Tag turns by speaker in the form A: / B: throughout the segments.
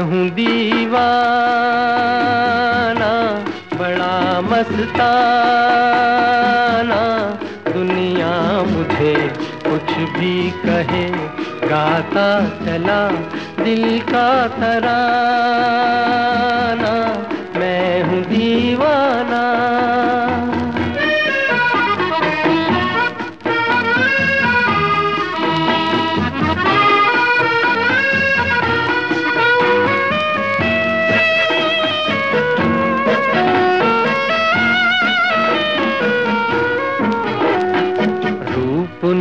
A: हूँ दीवाना बड़ा मस्ताना। दुनिया मुझे कुछ भी कहे गाता चला दिल का तराना।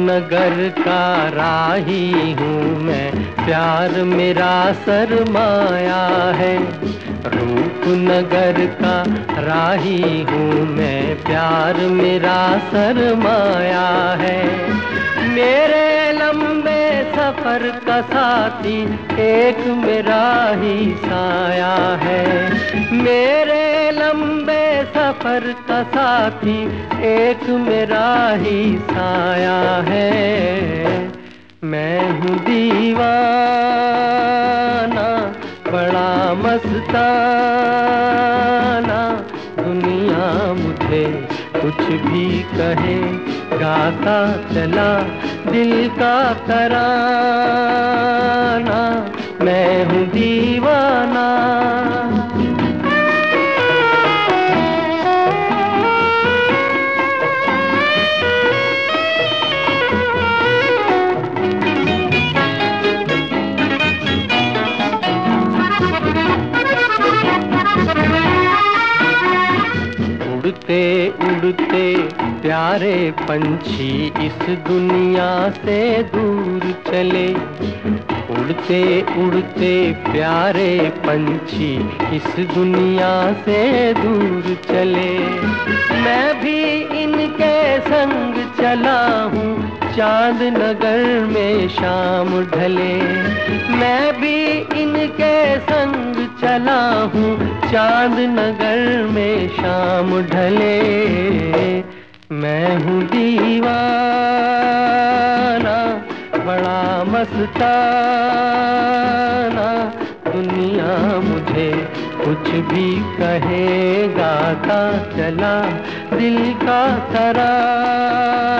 A: नगर का राही हूँ मैं। प्यार मेरा सरमाया है। रूपनगर का राही हूँ मैं। प्यार मेरा सरमाया है। मेरे लंबे सफ़र का साथी एक मेरा ही साया है। मेरे लंबे सफ़र का साथी, एक मेरा ही साया है। मैं हूँ दीवाना, बड़ा मस्ताना। दुनिया मुझे कुछ भी कहे, गाता चला, दिल का कराना उड़ते, प्यारे पंछी इस दुनिया से दूर चले। उड़ते उड़ते, प्यारे पंछी इस दुनिया से दूर चले। मैं भी इनके संग चला हूँ, चाँद नगर में शाम ढले। मैं भी इनके संग चला हूँ चाँद नगर में शाम ढले, मैं हूँ दीवाना, बड़ा मस्ताना। दुनिया मुझे कुछ भी कहे गाता चला दिल का तराना।